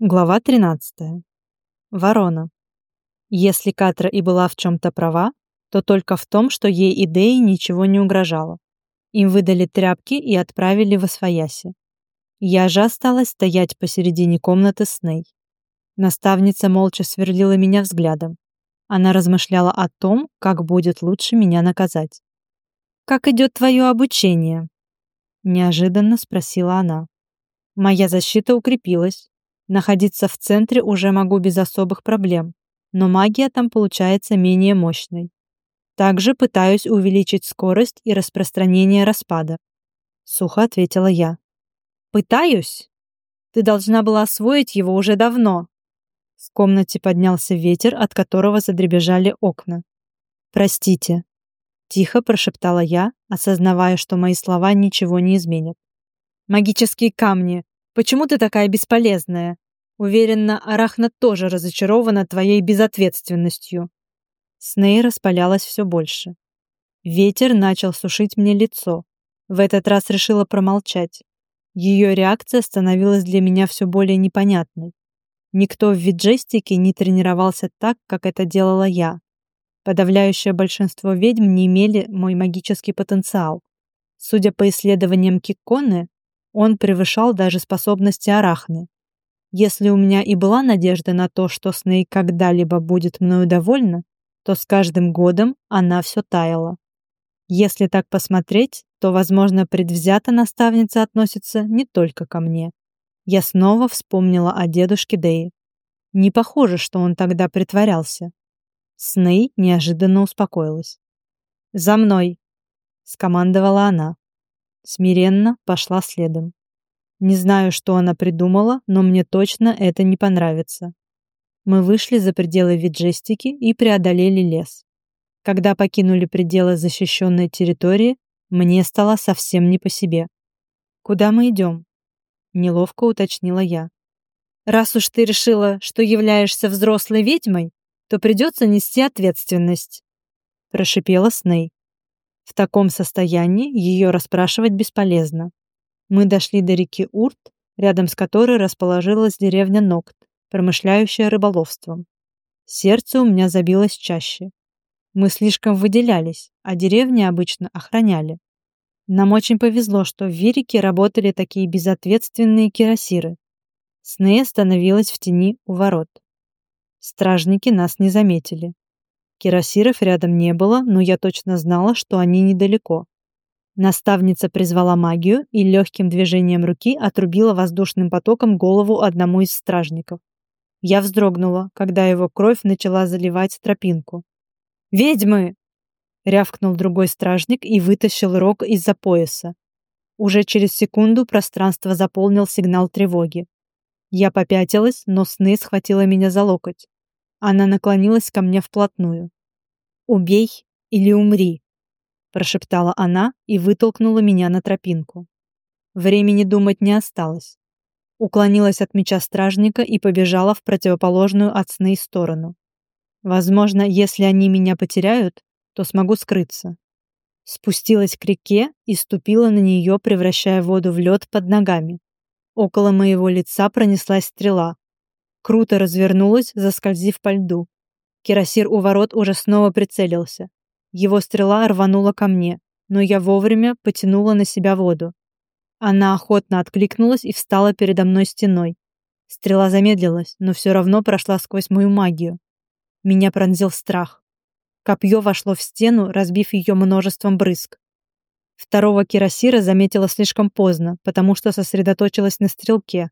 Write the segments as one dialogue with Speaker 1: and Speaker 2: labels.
Speaker 1: Глава 13. Ворона. Если Катра и была в чем-то права, то только в том, что ей идеи ничего не угрожало. Им выдали тряпки и отправили в Освояси. Я же осталась стоять посередине комнаты с Ней. Наставница молча сверлила меня взглядом. Она размышляла о том, как будет лучше меня наказать. «Как идет твое обучение?» Неожиданно спросила она. Моя защита укрепилась, Находиться в центре уже могу без особых проблем, но магия там получается менее мощной. Также пытаюсь увеличить скорость и распространение распада. Сухо ответила я. Пытаюсь? Ты должна была освоить его уже давно. В комнате поднялся ветер, от которого задребежали окна. Простите. Тихо прошептала я, осознавая, что мои слова ничего не изменят. Магические камни. Почему ты такая бесполезная? Уверена, Арахна тоже разочарована твоей безответственностью. Сней распалялась все больше. Ветер начал сушить мне лицо. В этот раз решила промолчать. Ее реакция становилась для меня все более непонятной. Никто в виджестике не тренировался так, как это делала я. Подавляющее большинство ведьм не имели мой магический потенциал. Судя по исследованиям Кикконы, он превышал даже способности Арахны. Если у меня и была надежда на то, что Сней когда-либо будет мною довольна, то с каждым годом она все таяла. Если так посмотреть, то, возможно, предвзято наставница относится не только ко мне. Я снова вспомнила о дедушке Дэи. Не похоже, что он тогда притворялся. Сней неожиданно успокоилась. «За мной!» — скомандовала она смиренно пошла следом. Не знаю, что она придумала, но мне точно это не понравится. Мы вышли за пределы виджестики и преодолели лес. Когда покинули пределы защищенной территории, мне стало совсем не по себе. «Куда мы идем?» — неловко уточнила я. «Раз уж ты решила, что являешься взрослой ведьмой, то придется нести ответственность», — прошипела Сней. В таком состоянии ее расспрашивать бесполезно. Мы дошли до реки Урт, рядом с которой расположилась деревня Нокт, промышляющая рыболовством. Сердце у меня забилось чаще. Мы слишком выделялись, а деревни обычно охраняли. Нам очень повезло, что в Вирике работали такие безответственные кирасиры. Снея остановилась в тени у ворот. Стражники нас не заметили. Кирасиров рядом не было, но я точно знала, что они недалеко. Наставница призвала магию и легким движением руки отрубила воздушным потоком голову одному из стражников. Я вздрогнула, когда его кровь начала заливать тропинку. «Ведьмы!» — рявкнул другой стражник и вытащил рог из-за пояса. Уже через секунду пространство заполнил сигнал тревоги. Я попятилась, но сны схватила меня за локоть. Она наклонилась ко мне вплотную. «Убей или умри», — прошептала она и вытолкнула меня на тропинку. Времени думать не осталось. Уклонилась от меча стражника и побежала в противоположную от сны сторону. Возможно, если они меня потеряют, то смогу скрыться. Спустилась к реке и ступила на нее, превращая воду в лед под ногами. Около моего лица пронеслась стрела. Круто развернулась, заскользив по льду. Кирасир у ворот уже снова прицелился. Его стрела рванула ко мне, но я вовремя потянула на себя воду. Она охотно откликнулась и встала передо мной стеной. Стрела замедлилась, но все равно прошла сквозь мою магию. Меня пронзил страх. Копье вошло в стену, разбив ее множеством брызг. Второго кирасира заметила слишком поздно, потому что сосредоточилась на стрелке.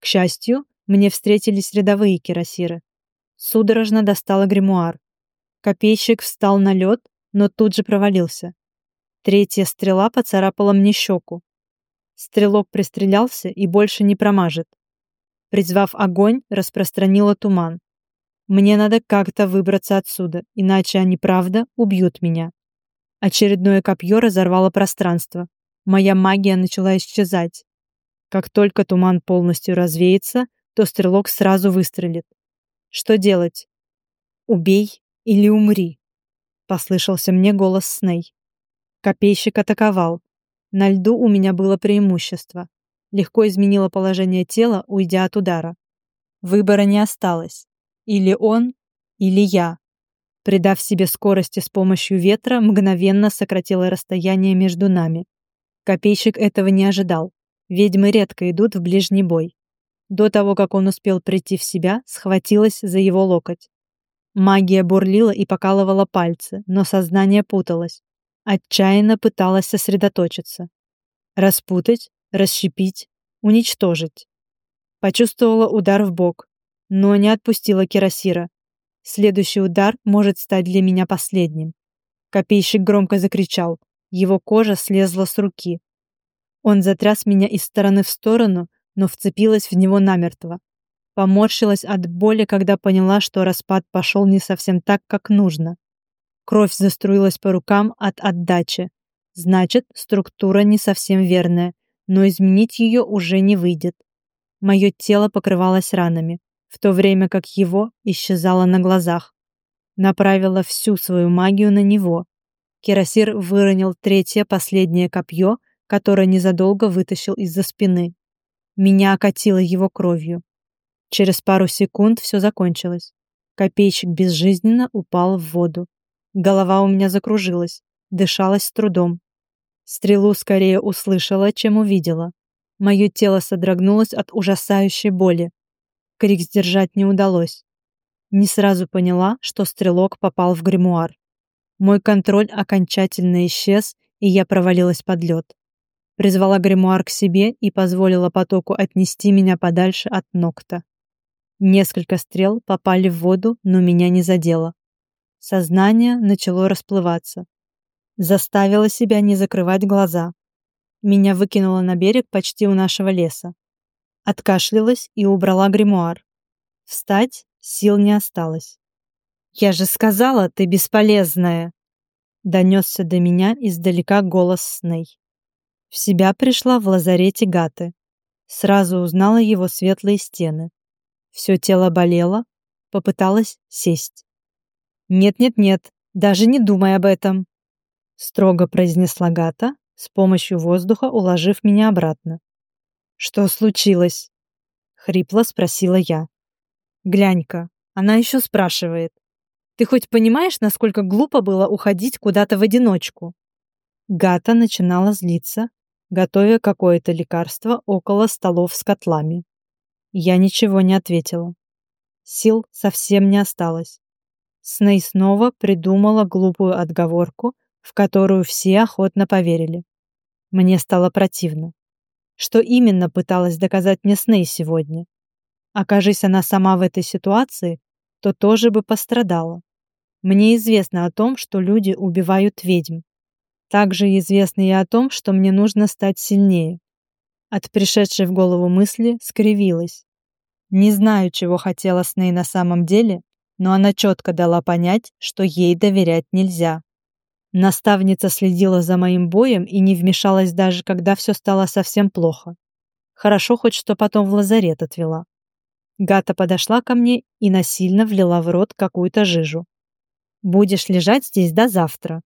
Speaker 1: К счастью, мне встретились рядовые кирасиры. Судорожно достала гримуар. Копейщик встал на лед, но тут же провалился. Третья стрела поцарапала мне щеку. Стрелок пристрелялся и больше не промажет. Призвав огонь, распространила туман. Мне надо как-то выбраться отсюда, иначе они, правда, убьют меня. Очередное копье разорвало пространство. Моя магия начала исчезать. Как только туман полностью развеется, то стрелок сразу выстрелит. Что делать? Убей или умри, послышался мне голос Сней. Копейщик атаковал. На льду у меня было преимущество. Легко изменила положение тела, уйдя от удара. Выбора не осталось. Или он, или я. Придав себе скорости с помощью ветра, мгновенно сократила расстояние между нами. Копейщик этого не ожидал. Ведьмы редко идут в ближний бой. До того, как он успел прийти в себя, схватилась за его локоть. Магия бурлила и покалывала пальцы, но сознание путалось. Отчаянно пыталась сосредоточиться. Распутать, расщепить, уничтожить. Почувствовала удар в бок, но не отпустила Кирасира. Следующий удар может стать для меня последним. Копейщик громко закричал. Его кожа слезла с руки. Он затряс меня из стороны в сторону, но вцепилась в него намертво. Поморщилась от боли, когда поняла, что распад пошел не совсем так, как нужно. Кровь заструилась по рукам от отдачи. Значит, структура не совсем верная, но изменить ее уже не выйдет. Мое тело покрывалось ранами в то время как его исчезало на глазах. Направила всю свою магию на него. Кирасир выронил третье последнее копье, которое незадолго вытащил из-за спины. Меня окатило его кровью. Через пару секунд все закончилось. Копейщик безжизненно упал в воду. Голова у меня закружилась, дышалась с трудом. Стрелу скорее услышала, чем увидела. Мое тело содрогнулось от ужасающей боли. Крик сдержать не удалось. Не сразу поняла, что стрелок попал в гримуар. Мой контроль окончательно исчез, и я провалилась под лед. Призвала гримуар к себе и позволила потоку отнести меня подальше от ногта. Несколько стрел попали в воду, но меня не задело. Сознание начало расплываться. Заставила себя не закрывать глаза. Меня выкинуло на берег почти у нашего леса. Откашлялась и убрала гримуар. Встать сил не осталось. «Я же сказала, ты бесполезная!» Донесся до меня издалека голос Сней. В себя пришла в лазарете Гаты. Сразу узнала его светлые стены. Все тело болело, попыталась сесть. «Нет-нет-нет, даже не думай об этом!» Строго произнесла Гата, с помощью воздуха уложив меня обратно. «Что случилось?» — хрипло спросила я. «Глянь-ка, она еще спрашивает. Ты хоть понимаешь, насколько глупо было уходить куда-то в одиночку?» Гата начинала злиться, готовя какое-то лекарство около столов с котлами. Я ничего не ответила. Сил совсем не осталось. Сней снова придумала глупую отговорку, в которую все охотно поверили. Мне стало противно. Что именно пыталась доказать мне Сней сегодня? Окажись она сама в этой ситуации, то тоже бы пострадала. Мне известно о том, что люди убивают ведьм. Также известно и о том, что мне нужно стать сильнее. От пришедшей в голову мысли скривилась. Не знаю, чего хотела Сней на самом деле, но она четко дала понять, что ей доверять нельзя. Наставница следила за моим боем и не вмешалась даже, когда все стало совсем плохо. Хорошо хоть что потом в лазарет отвела. Гата подошла ко мне и насильно влила в рот какую-то жижу. «Будешь лежать здесь до завтра.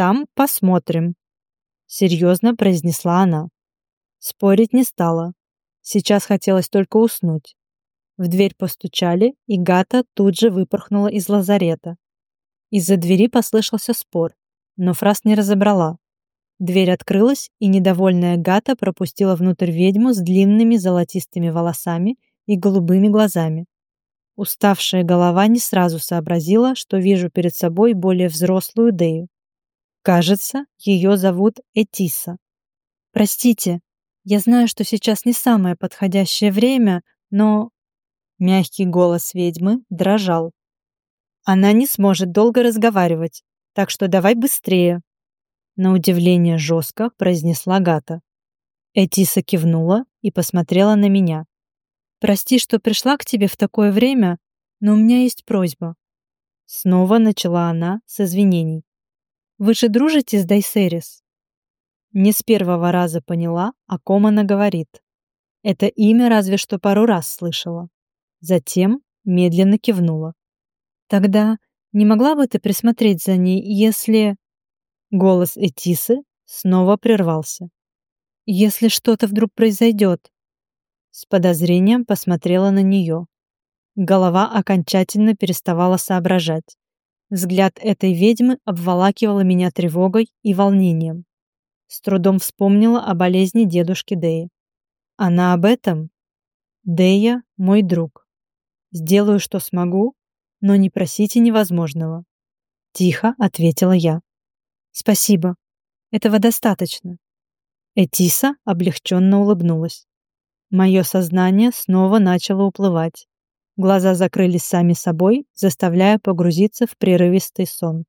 Speaker 1: Там посмотрим», — серьезно произнесла она. Спорить не стала. Сейчас хотелось только уснуть. В дверь постучали, и Гата тут же выпорхнула из лазарета. Из-за двери послышался спор но фраз не разобрала. Дверь открылась, и недовольная Гата пропустила внутрь ведьму с длинными золотистыми волосами и голубыми глазами. Уставшая голова не сразу сообразила, что вижу перед собой более взрослую Дею. Кажется, ее зовут Этиса. «Простите, я знаю, что сейчас не самое подходящее время, но...» Мягкий голос ведьмы дрожал. «Она не сможет долго разговаривать так что давай быстрее!» На удивление жестко произнесла Гата. Этиса кивнула и посмотрела на меня. «Прости, что пришла к тебе в такое время, но у меня есть просьба». Снова начала она с извинений. «Вы же дружите с Дайсерис?» Не с первого раза поняла, о ком она говорит. Это имя разве что пару раз слышала. Затем медленно кивнула. «Тогда не могла бы ты присмотреть за ней, если...» Голос Этисы снова прервался. «Если что-то вдруг произойдет?» С подозрением посмотрела на нее. Голова окончательно переставала соображать. Взгляд этой ведьмы обволакивала меня тревогой и волнением. С трудом вспомнила о болезни дедушки Дэи. Она об этом? Дэя — мой друг. Сделаю, что смогу, но не просите невозможного. Тихо ответила я. Спасибо. Этого достаточно. Этиса облегченно улыбнулась. Мое сознание снова начало уплывать. Глаза закрылись сами собой, заставляя погрузиться в прерывистый сон.